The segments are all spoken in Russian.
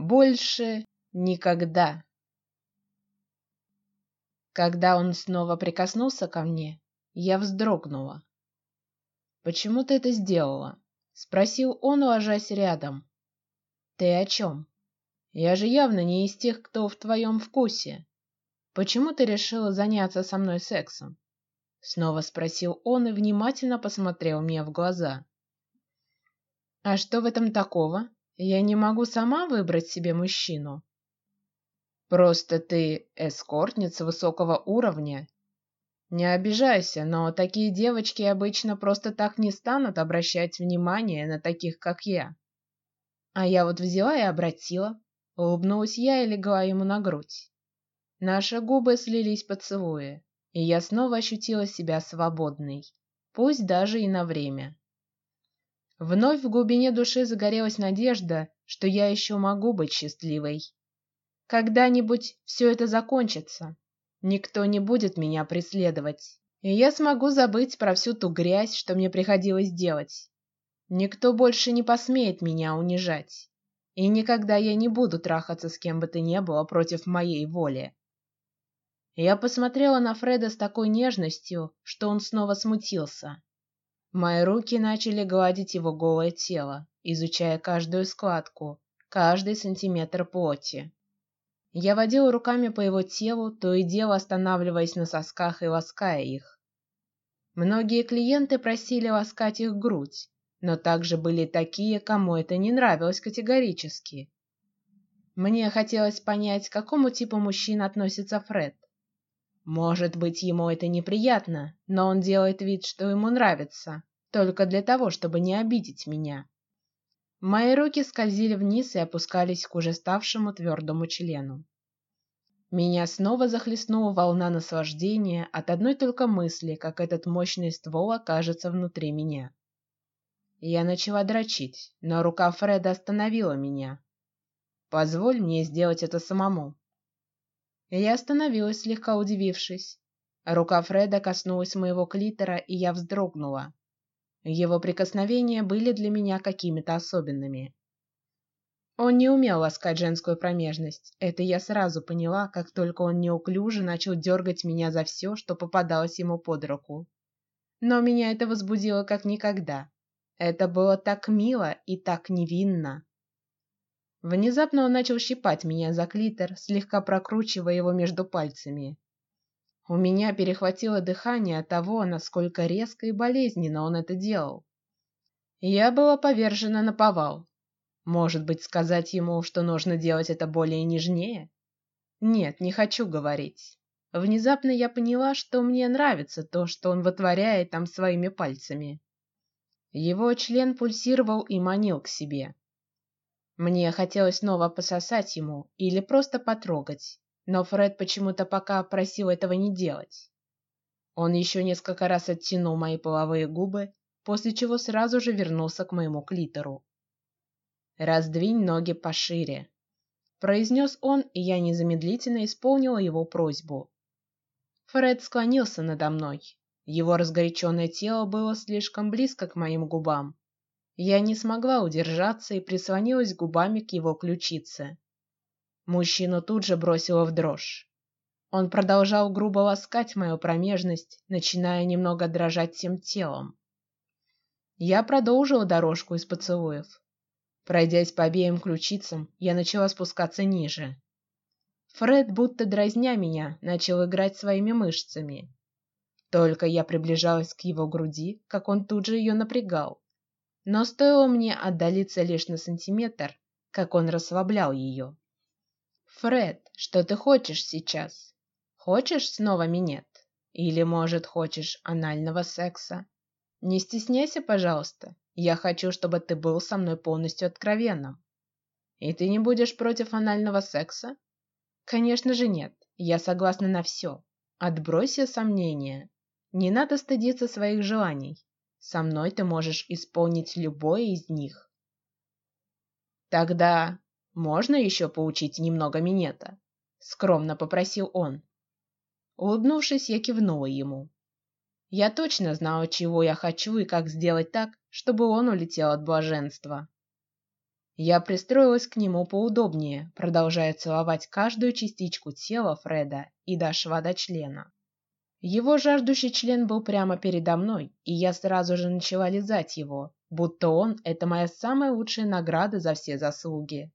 Больше никогда. Когда он снова прикоснулся ко мне, я вздрогнула. Почему ты это сделала? спросил он, ложась рядом. Ты о чем? Я же явно не из тех, кто в твоем вкусе. Почему ты решила заняться со мной сексом? Снова спросил он и внимательно посмотрел мне в глаза. А что в этом такого? Я не могу сама выбрать себе мужчину. Просто ты эскортница высокого уровня. Не обижайся, но такие девочки обычно просто так не станут обращать внимание на таких, как я. А я вот взяла и обратила. Улыбнулась я и легла ему на грудь. Наши губы слились поцелуя, и я снова ощутила себя свободной, пусть даже и на время. Вновь в глубине души загорелась надежда, что я еще могу быть счастливой. Когда-нибудь все это закончится, никто не будет меня преследовать, и я смогу забыть про всю ту грязь, что мне приходилось делать. Никто больше не посмеет меня унижать, и никогда я не буду трахаться с кем бы то ни было против моей воли. Я посмотрела на Фреда с такой нежностью, что он снова смутился. Мои руки начали гладить его голое тело, изучая каждую складку, каждый сантиметр плоти. Я водила руками по его телу, то и дело останавливаясь на сосках и лаская их. Многие клиенты просили ласкать их грудь, но также были такие, кому это не нравилось категорически. Мне хотелось понять, к какому типу мужчин относится Фред. Может быть, ему это неприятно, но он делает вид, что ему нравится, только для того, чтобы не обидеть меня. Мои руки скользили вниз и опускались к уже ставшему твердому члену. Меня снова захлестнула волна наслаждения от одной только мысли, как этот мощный ствол окажется внутри меня. Я начала дрочить, но рука Фреда остановила меня. Позволь мне сделать это самому. Я остановилась, слегка удивившись. Рука Фреда коснулась моего клитора, и я вздрогнула. Его прикосновения были для меня какими-то особенными. Он не умел ласкать женскую промежность. Это я сразу поняла, как только он неуклюже начал дергать меня за все, что попадалось ему под руку. Но меня это возбудило как никогда. Это было так мило и так невинно. Внезапно он начал щипать меня за клитор, слегка прокручивая его между пальцами. У меня перехватило дыхание от того, насколько резко и болезненно он это делал. Я была повержена на повал. Может быть, сказать ему, что нужно делать это более нежнее? Нет, не хочу говорить. Внезапно я поняла, что мне нравится то, что он вытворяет там своими пальцами. Его член пульсировал и манил к себе. Мне хотелось снова пососать ему или просто потрогать, но Фред почему-то пока просил этого не делать. Он еще несколько раз оттянул мои половые губы, после чего сразу же вернулся к моему клитору. Раздвинь ноги пошире, произнес он, и я незамедлительно исполнила его просьбу. Фред склонился надо мной. Его разгоряченное тело было слишком близко к моим губам, я не смогла удержаться и прислонилась губами к его ключице. Мужчину тут же бросило в дрожь. Он продолжал грубо ласкать мою промежность, начиная немного дрожать всем телом. Я продолжила дорожку из поцелуев. Пройдясь по обеим ключицам, я начала спускаться ниже. Фред, будто дразня меня, начал играть своими мышцами. Только я приближалась к его груди, как он тут же ее напрягал. Но стоило мне отдалиться лишь на сантиметр, как он расслаблял ее. Фред, что ты хочешь сейчас? Хочешь снова минет? Или может хочешь анального секса? Не стесняйся, пожалуйста. Я хочу, чтобы ты был со мной полностью откровенным. И ты не будешь против анального секса? Конечно же нет. Я согласна на все. Отбрось все сомнения. Не надо стыдиться своих желаний. Со мной ты можешь исполнить любое из них. Тогда можно еще поучить немного минета? Скромно попросил он. Улыбнувшись, я кивнула ему. Я точно знала, чего я хочу и как сделать так, чтобы он улетел от блаженства. Я пристроилась к нему поудобнее, продолжая целовать каждую частичку тела Фреда и до шва до члена. Его жаждущий член был прямо передо мной, и я сразу же начала лизать его, будто он – это моя самая лучшая награда за все заслуги.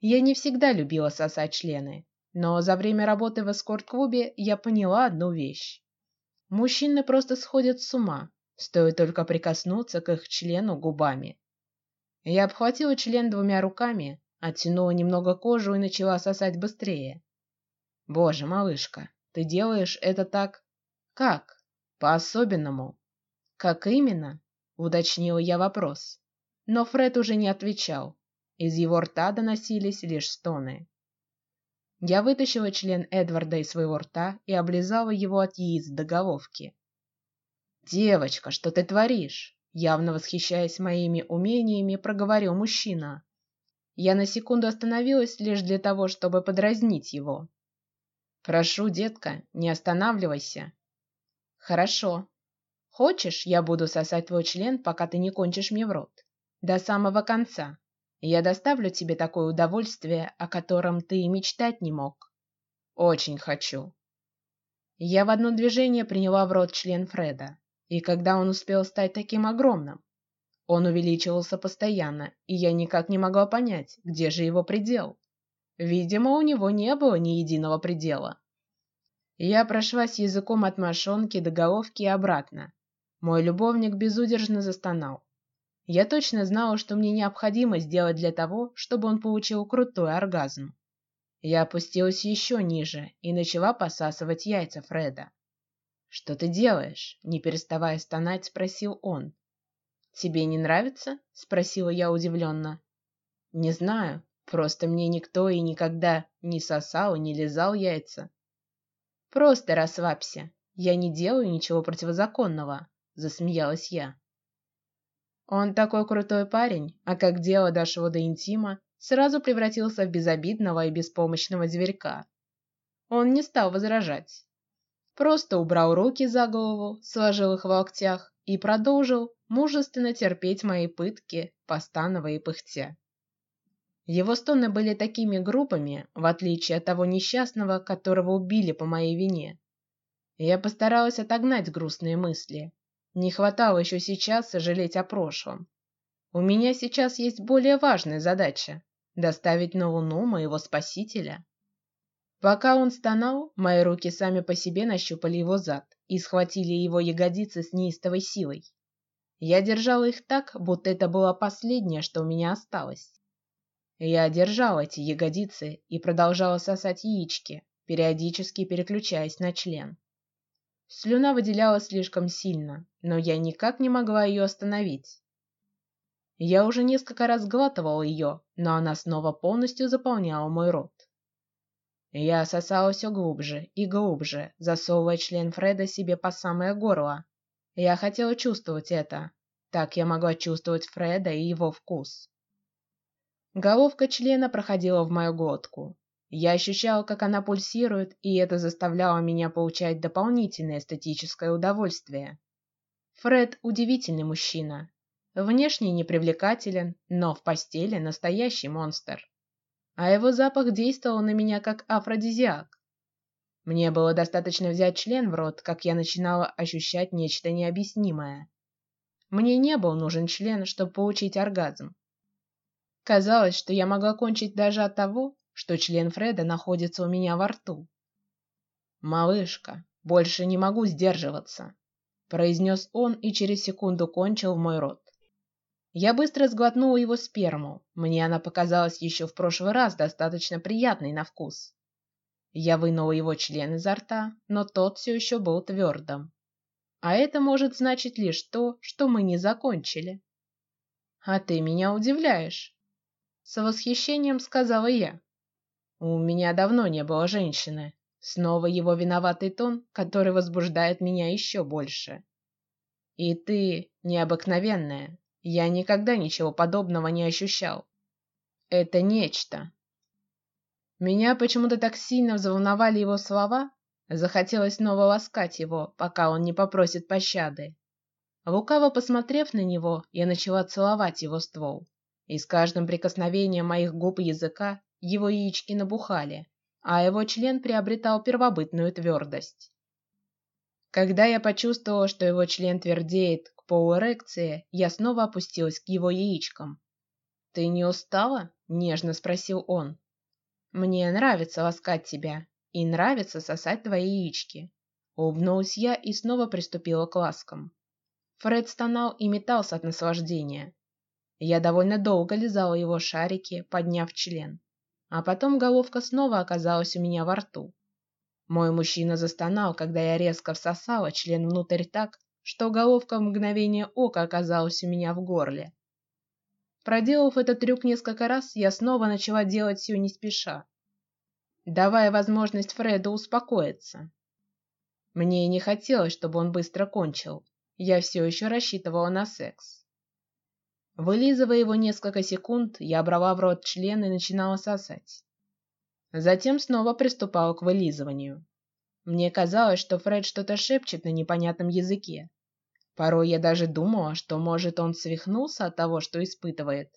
Я не всегда любила сосать члены, но за время работы в эскорт-клубе я поняла одну вещь: мужчины просто сходят с ума, стоит только прикоснуться к их члену губами. Я обхватила член двумя руками, оттянула немного кожу и начала сосать быстрее. Боже, малышка, ты делаешь это так, как? По-особенному. Как именно? Уточнил я вопрос. Но Фред уже не отвечал. Из его рта доносились лишь стоны. Я вытащила член Эдварда из своего рта и облизала его от яиц до головки. Девочка, что ты творишь? Явно восхищаясь моими умениями, проговорил мужчина. Я на секунду остановилась лишь для того, чтобы подразнить его. Прошу, детка, не останавливайся. Хорошо. Хочешь, я буду сосать твой член, пока ты не кончишь мне в рот, до самого конца. Я доставлю тебе такое удовольствие, о котором ты и мечтать не мог. Очень хочу. Я в одно движение приняла в рот член Фреда, и когда он успел стать таким огромным, он увеличивался постоянно, и я никак не могла понять, где же его предел. Видимо, у него не было ни единого предела. Я прошлась языком от мошонки до головки и обратно. Мой любовник безудержно застонал. Я точно знала, что мне необходимо сделать для того, чтобы он получил крутой оргазм. Я опустилась еще ниже и начала посасывать яйца Фреда. Что ты делаешь? Не переставая стонать, спросил он. Тебе не нравится? спросила я удивленно. Не знаю, Просто мне никто и никогда не сосал, не лизал яйца. Просто расслабься. Я не делаю ничего противозаконного, засмеялась я. Он такой крутой парень, а как дело дошло до интима, сразу превратился в безобидного и беспомощного зверька. Он не стал возражать, просто убрал руки за голову, сложил их в локтях и продолжил мужественно терпеть мои пытки, постановая и пыхтя. Его стоны были такими грубыми, в отличие от того несчастного, которого убили по моей вине. Я постаралась отогнать грустные мысли. Не хватало еще сейчас сожалеть о прошлом. У меня сейчас есть более важная задача – доставить на Луну моего спасителя. Пока он стонал, мои руки сами по себе нащупали его зад и схватили его ягодицы с неистовой силой. Я держала их так, будто это было последнее, что у меня осталось. Я держал эти ягодицы и продолжала сосать яички, периодически переключаясь на член. Слюна выделялась слишком сильно, но я никак не могла ее остановить. Я уже несколько раз глатывал ее, но она снова полностью заполняла мой рот. Я сосала все глубже и глубже, засовывая член Фреда себе по самое горло. Я хотела чувствовать это. Так я могла чувствовать Фреда и его вкус. Головка члена проходила в мою глотку. Я ощущал, как она пульсирует, и это заставляло меня получать дополнительное эстетическое удовольствие. Фред удивительный мужчина, внешне непривлекателен, но в постели настоящий монстр. А его запах действовал на меня как афродизиак. Мне было достаточно взять член в рот, как я начинала ощущать нечто необъяснимое. Мне не был нужен член, чтобы получить оргазм. Казалось, что я могла кончить даже от того, что член Фреда находится у меня во рту. Малышка, больше не могу сдерживаться, произнес он и через секунду кончил в мой рот. Я быстро сглотнула его сперму. Мне она показалась еще в прошлый раз достаточно приятной на вкус. Я вынула его член изо рта, но тот все еще был твердым. А это может значить лишь то, что мы не закончили. А ты меня удивляешь. С восхищением сказала я. У меня давно не было женщины. Снова его виноватый тон, который возбуждает меня еще больше. И ты необыкновенная. Я никогда ничего подобного не ощущал. Это нечто. Меня почему-то так сильно взволновали его слова, захотелось снова ласкать его, пока он не попросит пощады. Лукаво посмотрев на него, я начала целовать его ствол. И с каждым прикосновением моих губ и языка его яички набухали, а его член приобретал первобытную твердость. Когда я почувствовала, что его член твердеет к полуэрекции, я снова опустилась к его яичкам. Ты не устала? нежно спросил он. Мне нравится ласкать тебя и нравится сосать твои яички. Улыбнулась я и снова приступила к ласкам. Фред стонал и метался от наслаждения. Я довольно долго лизала его шарики, подняв член, а потом головка снова оказалась у меня во рту. Мой мужчина застонал, когда я резко всосала член внутрь так, что головка в мгновение ока оказалась у меня в горле. Проделав этот трюк несколько раз, я снова начала делать все не спеша, давая возможность Фреду успокоиться. Мне не хотелось, чтобы он быстро кончил. Я все еще рассчитывала на секс. Вылизывая его несколько секунд, я брала в рот член и начинала сосать. Затем снова приступала к вылизыванию. Мне казалось, что Фред что-то шепчет на непонятном языке. Порой я даже думала, что может он свихнулся от того, что испытывает.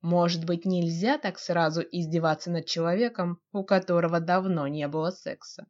Может быть, нельзя так сразу издеваться над человеком, у которого давно не было секса.